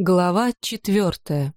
Глава четвертая.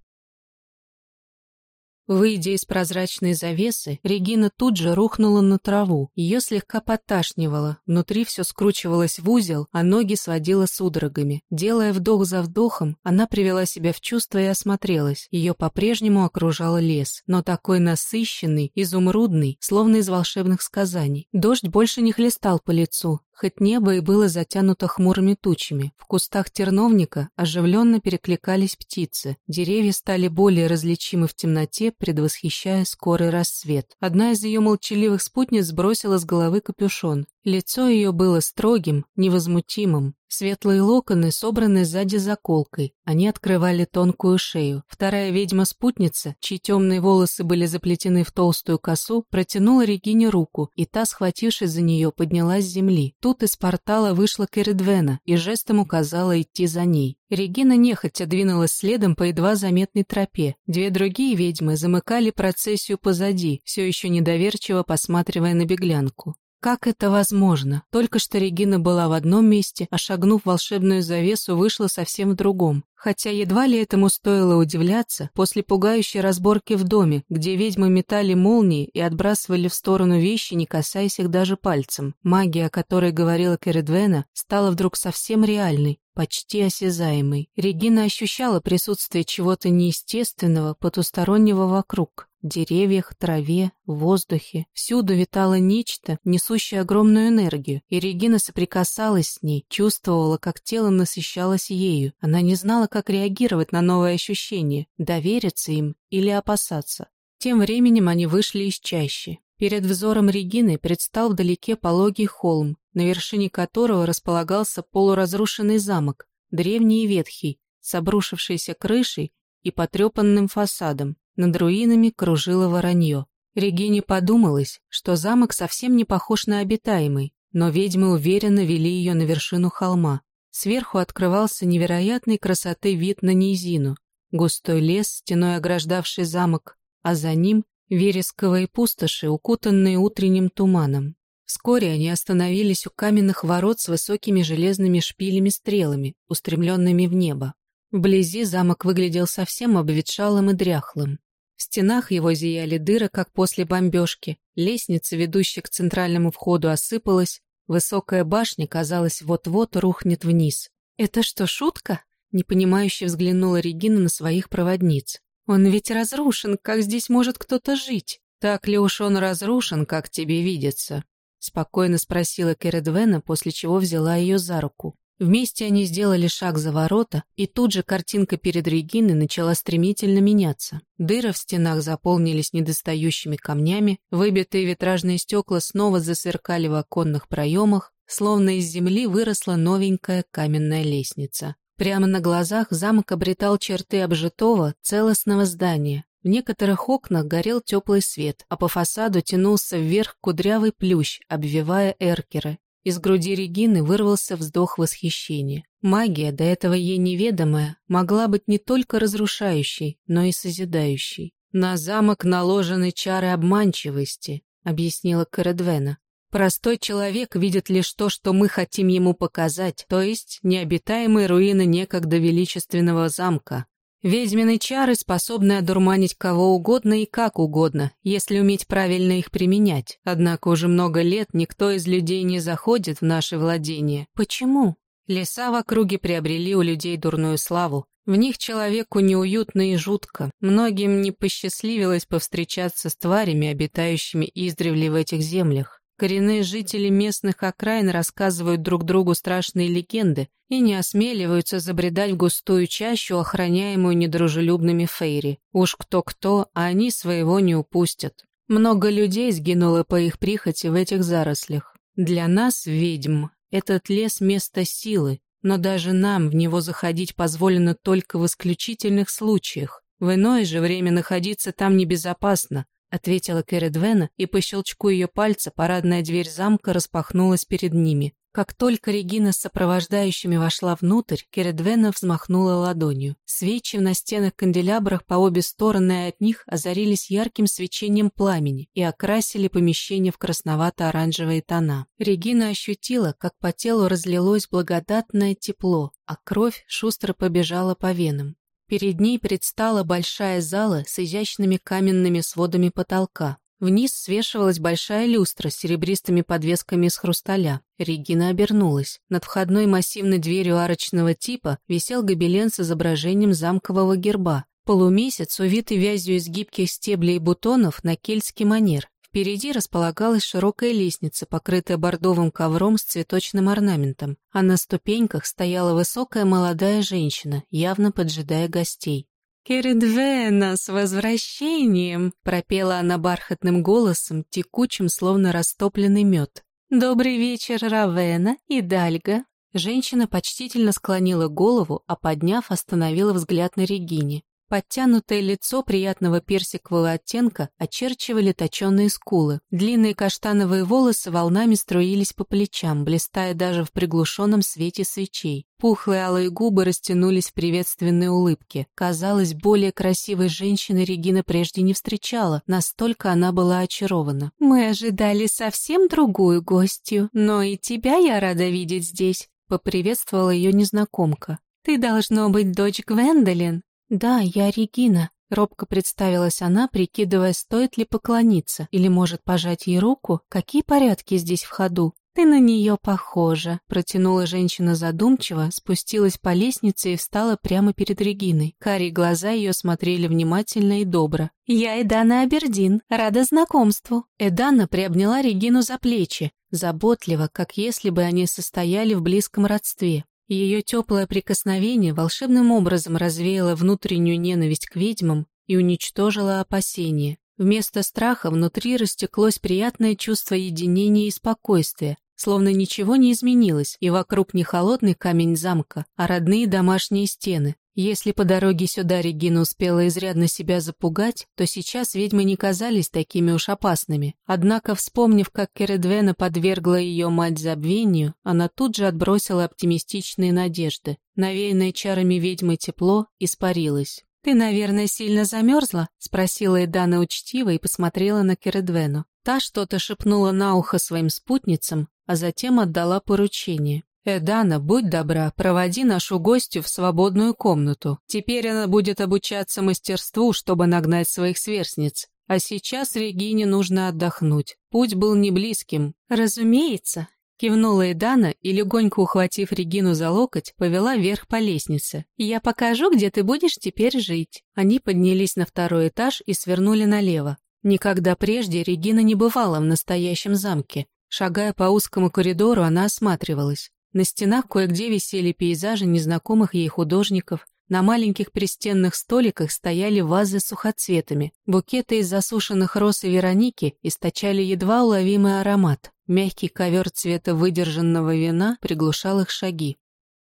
Выйдя из прозрачной завесы, Регина тут же рухнула на траву. Ее слегка поташнивало, внутри все скручивалось в узел, а ноги сводило судорогами. Делая вдох за вдохом, она привела себя в чувство и осмотрелась. Ее по-прежнему окружал лес, но такой насыщенный, изумрудный, словно из волшебных сказаний. Дождь больше не хлестал по лицу, хоть небо и было затянуто хмурыми тучами. В кустах терновника оживленно перекликались птицы. Деревья стали более различимы в темноте, предвосхищая скорый рассвет. Одна из ее молчаливых спутниц сбросила с головы капюшон. Лицо ее было строгим, невозмутимым. Светлые локоны, собраны сзади заколкой, они открывали тонкую шею. Вторая ведьма-спутница, чьи темные волосы были заплетены в толстую косу, протянула Регине руку, и та, схватившись за нее, поднялась с земли. Тут из портала вышла Кередвена и жестом указала идти за ней. Регина нехотя двинулась следом по едва заметной тропе. Две другие ведьмы замыкали процессию позади, все еще недоверчиво посматривая на беглянку. Как это возможно? Только что Регина была в одном месте, а шагнув волшебную завесу, вышла совсем в другом. Хотя едва ли этому стоило удивляться, после пугающей разборки в доме, где ведьмы метали молнии и отбрасывали в сторону вещи, не касаясь их даже пальцем, магия, о которой говорила Кередвена, стала вдруг совсем реальной, почти осязаемой. Регина ощущала присутствие чего-то неестественного, потустороннего вокруг деревьях, траве, воздухе. Всюду витало нечто, несущее огромную энергию, и Регина соприкасалась с ней, чувствовала, как тело насыщалось ею. Она не знала, как реагировать на новые ощущения, довериться им или опасаться. Тем временем они вышли из чащи. Перед взором Регины предстал вдалеке пологий холм, на вершине которого располагался полуразрушенный замок, древний и ветхий, с обрушившейся крышей и потрепанным фасадом. Над руинами кружило воронье. Регине подумалось, что замок совсем не похож на обитаемый, но ведьмы уверенно вели ее на вершину холма. Сверху открывался невероятной красоты вид на низину, густой лес, стеной ограждавший замок, а за ним вересковые пустоши, укутанные утренним туманом. Вскоре они остановились у каменных ворот с высокими железными шпилями-стрелами, устремленными в небо. Вблизи замок выглядел совсем обветшалым и дряхлым. В стенах его зияли дыры, как после бомбежки, лестница, ведущая к центральному входу, осыпалась, высокая башня, казалось, вот-вот рухнет вниз. «Это что, шутка?» — непонимающе взглянула Регина на своих проводниц. «Он ведь разрушен, как здесь может кто-то жить?» «Так ли уж он разрушен, как тебе видится?» — спокойно спросила Кередвена, после чего взяла ее за руку. Вместе они сделали шаг за ворота, и тут же картинка перед Региной начала стремительно меняться. Дыры в стенах заполнились недостающими камнями, выбитые витражные стекла снова засверкали в оконных проемах, словно из земли выросла новенькая каменная лестница. Прямо на глазах замок обретал черты обжитого, целостного здания. В некоторых окнах горел теплый свет, а по фасаду тянулся вверх кудрявый плющ, обвивая эркеры. Из груди Регины вырвался вздох восхищения. Магия, до этого ей неведомая, могла быть не только разрушающей, но и созидающей. «На замок наложены чары обманчивости», — объяснила Каредвена. «Простой человек видит лишь то, что мы хотим ему показать, то есть необитаемые руины некогда величественного замка. Ведьмины чары способны одурманить кого угодно и как угодно, если уметь правильно их применять. Однако уже много лет никто из людей не заходит в наши владения. Почему? Леса в округе приобрели у людей дурную славу. В них человеку неуютно и жутко. Многим не посчастливилось повстречаться с тварями, обитающими издревле в этих землях. Коренные жители местных окраин рассказывают друг другу страшные легенды и не осмеливаются забредать в густую чащу, охраняемую недружелюбными фейри. Уж кто-кто, а они своего не упустят. Много людей сгинуло по их прихоти в этих зарослях. Для нас, ведьм, этот лес — место силы, но даже нам в него заходить позволено только в исключительных случаях. В иное же время находиться там небезопасно, ответила Кередвена, и по щелчку ее пальца парадная дверь замка распахнулась перед ними. Как только Регина с сопровождающими вошла внутрь, Кередвена взмахнула ладонью. Свечи на стенах канделябрах по обе стороны от них озарились ярким свечением пламени и окрасили помещение в красновато-оранжевые тона. Регина ощутила, как по телу разлилось благодатное тепло, а кровь шустро побежала по венам. Перед ней предстала большая зала с изящными каменными сводами потолка. Вниз свешивалась большая люстра с серебристыми подвесками из хрусталя. Регина обернулась. Над входной массивной дверью арочного типа висел гобелен с изображением замкового герба. Полумесяц, увитый вязью из гибких стеблей и бутонов, на кельтский манер. Впереди располагалась широкая лестница, покрытая бордовым ковром с цветочным орнаментом, а на ступеньках стояла высокая молодая женщина, явно поджидая гостей. «Кередвена, с возвращением!» — пропела она бархатным голосом, текучим, словно растопленный мед. «Добрый вечер, Равена и Дальга!» Женщина почтительно склонила голову, а подняв, остановила взгляд на Регине. Подтянутое лицо приятного персикового оттенка очерчивали точенные скулы. Длинные каштановые волосы волнами струились по плечам, блистая даже в приглушенном свете свечей. Пухлые алые губы растянулись в приветственной улыбке. Казалось, более красивой женщины Регина прежде не встречала, настолько она была очарована. «Мы ожидали совсем другую гостью, но и тебя я рада видеть здесь», — поприветствовала ее незнакомка. «Ты должно быть дочь Гвендолин». «Да, я Регина», — робко представилась она, прикидывая, стоит ли поклониться или, может, пожать ей руку, какие порядки здесь в ходу. «Ты на нее похожа», — протянула женщина задумчиво, спустилась по лестнице и встала прямо перед Региной. Карие глаза ее смотрели внимательно и добро. «Я Эдана Абердин, рада знакомству». Эдана приобняла Регину за плечи, заботливо, как если бы они состояли в близком родстве. Ее теплое прикосновение волшебным образом развеяло внутреннюю ненависть к ведьмам и уничтожило опасения. Вместо страха внутри растеклось приятное чувство единения и спокойствия, словно ничего не изменилось, и вокруг не холодный камень замка, а родные домашние стены. Если по дороге сюда Регина успела изрядно себя запугать, то сейчас ведьмы не казались такими уж опасными. Однако, вспомнив, как Кередвена подвергла ее мать забвению, она тут же отбросила оптимистичные надежды. Навеянное чарами ведьмы тепло испарилось. «Ты, наверное, сильно замерзла?» — спросила Эдана учтиво и посмотрела на Кередвену. Та что-то шепнула на ухо своим спутницам, а затем отдала поручение. «Эдана, будь добра, проводи нашу гостью в свободную комнату. Теперь она будет обучаться мастерству, чтобы нагнать своих сверстниц. А сейчас Регине нужно отдохнуть. Путь был не близким». «Разумеется», — кивнула Эдана и, легонько ухватив Регину за локоть, повела вверх по лестнице. «Я покажу, где ты будешь теперь жить». Они поднялись на второй этаж и свернули налево. Никогда прежде Регина не бывала в настоящем замке. Шагая по узкому коридору, она осматривалась. На стенах кое-где висели пейзажи незнакомых ей художников, на маленьких пристенных столиках стояли вазы с сухоцветами. Букеты из засушенных роз и вероники источали едва уловимый аромат. Мягкий ковер цвета выдержанного вина приглушал их шаги.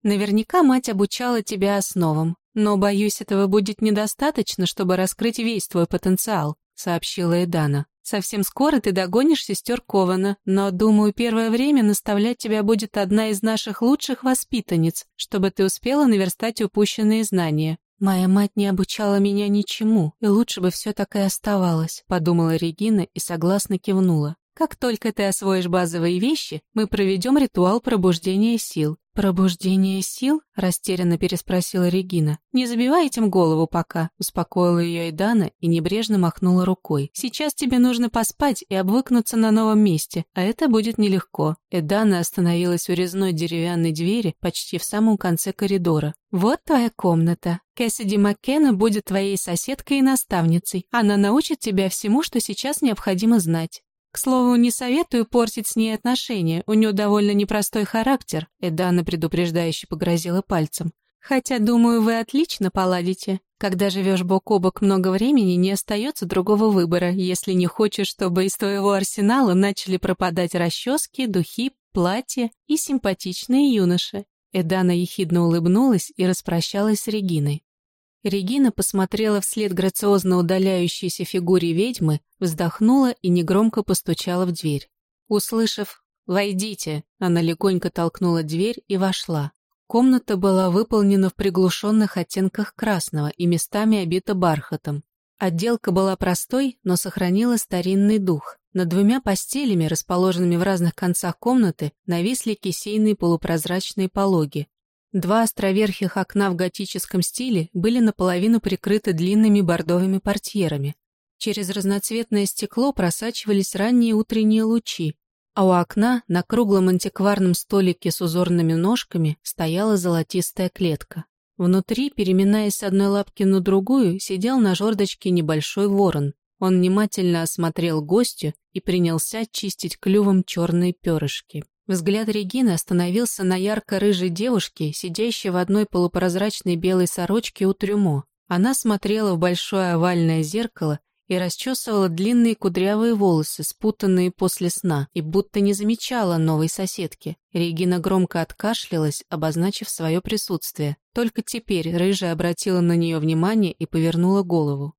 «Наверняка мать обучала тебя основам, но, боюсь, этого будет недостаточно, чтобы раскрыть весь твой потенциал», сообщила Эдана. Совсем скоро ты догонишь сестер Кована, но, думаю, первое время наставлять тебя будет одна из наших лучших воспитанниц, чтобы ты успела наверстать упущенные знания». «Моя мать не обучала меня ничему, и лучше бы все так и оставалось», — подумала Регина и согласно кивнула. «Как только ты освоишь базовые вещи, мы проведем ритуал пробуждения сил. «Пробуждение сил?» – растерянно переспросила Регина. «Не забивай этим голову пока», – успокоила ее Эдана и небрежно махнула рукой. «Сейчас тебе нужно поспать и обвыкнуться на новом месте, а это будет нелегко». Эдана остановилась у резной деревянной двери почти в самом конце коридора. «Вот твоя комната. Кэссиди Маккена будет твоей соседкой и наставницей. Она научит тебя всему, что сейчас необходимо знать. К слову, не советую портить с ней отношения, у нее довольно непростой характер, Эдана предупреждающе погрозила пальцем. Хотя, думаю, вы отлично поладите. Когда живешь бок о бок много времени, не остается другого выбора, если не хочешь, чтобы из твоего арсенала начали пропадать расчески, духи, платья и симпатичные юноши. Эдана ехидно улыбнулась и распрощалась с Региной. Регина посмотрела вслед грациозно удаляющейся фигуре ведьмы, вздохнула и негромко постучала в дверь. Услышав «Войдите!» Она легонько толкнула дверь и вошла. Комната была выполнена в приглушенных оттенках красного и местами обита бархатом. Отделка была простой, но сохранила старинный дух. Над двумя постелями, расположенными в разных концах комнаты, нависли кисейные полупрозрачные пологи. Два островерхих окна в готическом стиле были наполовину прикрыты длинными бордовыми портьерами. Через разноцветное стекло просачивались ранние утренние лучи, а у окна на круглом антикварном столике с узорными ножками стояла золотистая клетка. Внутри, переминаясь с одной лапки на другую, сидел на жердочке небольшой ворон. Он внимательно осмотрел гостю и принялся чистить клювом черные перышки. Взгляд Регины остановился на ярко-рыжей девушке, сидящей в одной полупрозрачной белой сорочке у трюмо. Она смотрела в большое овальное зеркало и расчесывала длинные кудрявые волосы, спутанные после сна, и будто не замечала новой соседки. Регина громко откашлялась, обозначив свое присутствие. Только теперь рыжая обратила на нее внимание и повернула голову.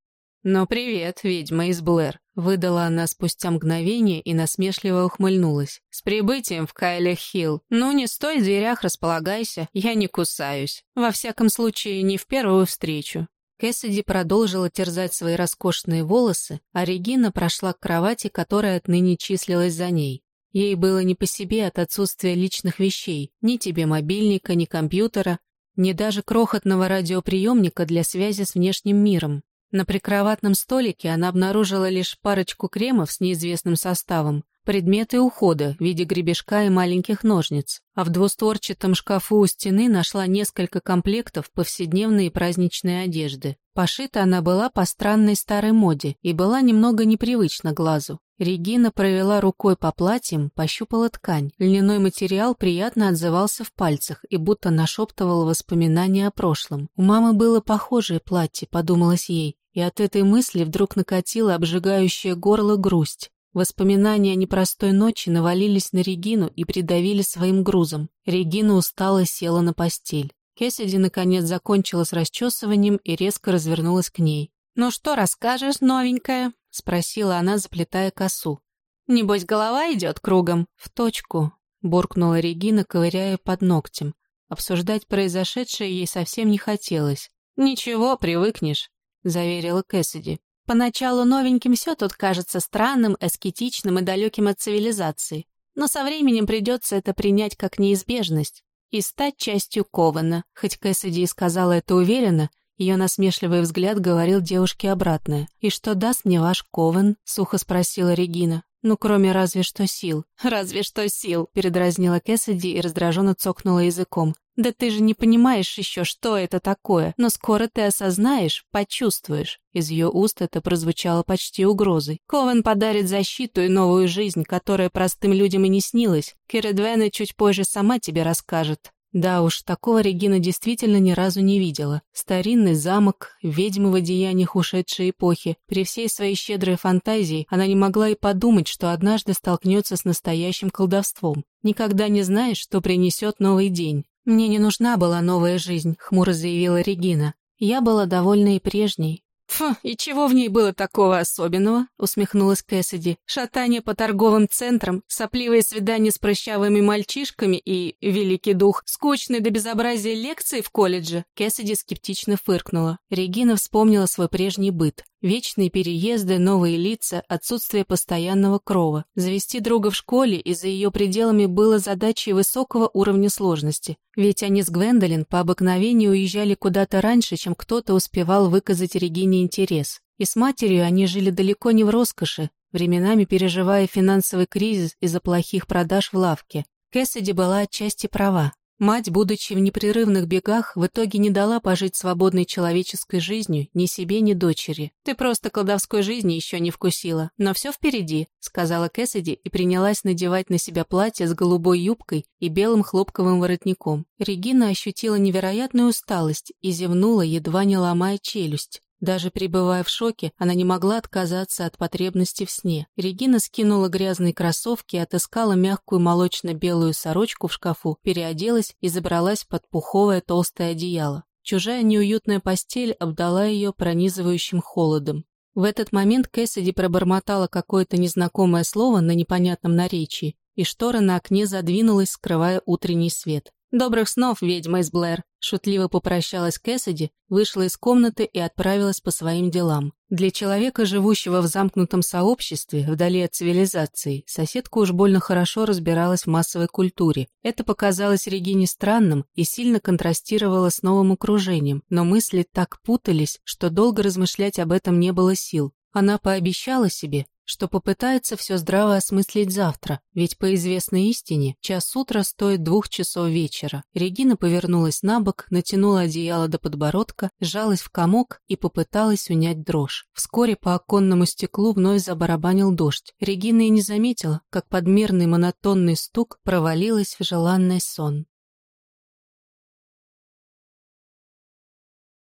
«Ну привет, ведьма из Блэр», — выдала она спустя мгновение и насмешливо ухмыльнулась. «С прибытием в Кайле Хилл. Ну, не стой в дверях, располагайся, я не кусаюсь. Во всяком случае, не в первую встречу. Кэссиди продолжила терзать свои роскошные волосы, а Регина прошла к кровати, которая отныне числилась за ней. Ей было не по себе от отсутствия личных вещей, ни тебе мобильника, ни компьютера, ни даже крохотного радиоприемника для связи с внешним миром. На прикроватном столике она обнаружила лишь парочку кремов с неизвестным составом, предметы ухода в виде гребешка и маленьких ножниц, а в двустворчатом шкафу у стены нашла несколько комплектов повседневной и праздничной одежды. Пошита она была по странной старой моде и была немного непривычна глазу. Регина провела рукой по платьям, пощупала ткань. Льняной материал приятно отзывался в пальцах и будто нашептывал воспоминания о прошлом. У мамы было похожее платье, подумалось ей, и от этой мысли вдруг накатила обжигающая горло грусть. Воспоминания о непростой ночи навалились на Регину и придавили своим грузом. Регина устала села на постель. Кэссиди наконец закончила с расчесыванием и резко развернулась к ней. «Ну что расскажешь, новенькая?» — спросила она, заплетая косу. «Небось, голова идет кругом?» «В точку», — буркнула Регина, ковыряя под ногтем. Обсуждать произошедшее ей совсем не хотелось. «Ничего, привыкнешь», — заверила Кэссиди. Поначалу новеньким все тут кажется странным, аскетичным и далеким от цивилизации, но со временем придется это принять как неизбежность и стать частью Кована. Хоть Кэссиди и сказала это уверенно, ее насмешливый взгляд говорил девушке обратное. «И что даст мне ваш Кован?» — сухо спросила Регина. «Ну, кроме разве что сил». «Разве что сил», — передразнила Кэссиди и раздраженно цокнула языком. Да ты же не понимаешь еще, что это такое, но скоро ты осознаешь, почувствуешь. Из ее уст это прозвучало почти угрозой. Ковен подарит защиту и новую жизнь, которая простым людям и не снилась. Киридвена чуть позже сама тебе расскажет. Да уж, такого Регина действительно ни разу не видела. Старинный замок, ведьмы в одеяниях ушедшей эпохи. При всей своей щедрой фантазии она не могла и подумать, что однажды столкнется с настоящим колдовством. Никогда не знаешь, что принесет новый день. «Мне не нужна была новая жизнь», — хмуро заявила Регина. «Я была довольна и прежней». «Фу, и чего в ней было такого особенного?» — усмехнулась Кэссиди. «Шатание по торговым центрам, сопливые свидания с прыщавыми мальчишками и, великий дух, скучные до безобразия лекции в колледже?» Кэссиди скептично фыркнула. Регина вспомнила свой прежний быт. Вечные переезды, новые лица, отсутствие постоянного крова. Завести друга в школе и за ее пределами было задачей высокого уровня сложности. Ведь они с Гвендолин по обыкновению уезжали куда-то раньше, чем кто-то успевал выказать Регине интерес. И с матерью они жили далеко не в роскоши, временами переживая финансовый кризис из-за плохих продаж в лавке. Кэссиди была отчасти права. Мать, будучи в непрерывных бегах, в итоге не дала пожить свободной человеческой жизнью ни себе, ни дочери. «Ты просто колдовской жизни еще не вкусила, но все впереди», — сказала Кэссиди и принялась надевать на себя платье с голубой юбкой и белым хлопковым воротником. Регина ощутила невероятную усталость и зевнула, едва не ломая челюсть. Даже пребывая в шоке, она не могла отказаться от потребности в сне. Регина скинула грязные кроссовки, отыскала мягкую молочно-белую сорочку в шкафу, переоделась и забралась под пуховое толстое одеяло. Чужая неуютная постель обдала ее пронизывающим холодом. В этот момент Кэссиди пробормотала какое-то незнакомое слово на непонятном наречии, и штора на окне задвинулась, скрывая утренний свет. «Добрых снов, ведьма из Блэр!» Шутливо попрощалась Кэссиди, вышла из комнаты и отправилась по своим делам. Для человека, живущего в замкнутом сообществе, вдали от цивилизации, соседка уж больно хорошо разбиралась в массовой культуре. Это показалось Регине странным и сильно контрастировало с новым окружением, но мысли так путались, что долго размышлять об этом не было сил. Она пообещала себе, что попытается все здраво осмыслить завтра, ведь по известной истине час утра стоит двух часов вечера. Регина повернулась на бок, натянула одеяло до подбородка, сжалась в комок и попыталась унять дрожь. Вскоре по оконному стеклу вновь забарабанил дождь. Регина и не заметила, как подмерный монотонный стук провалилась в желанный сон.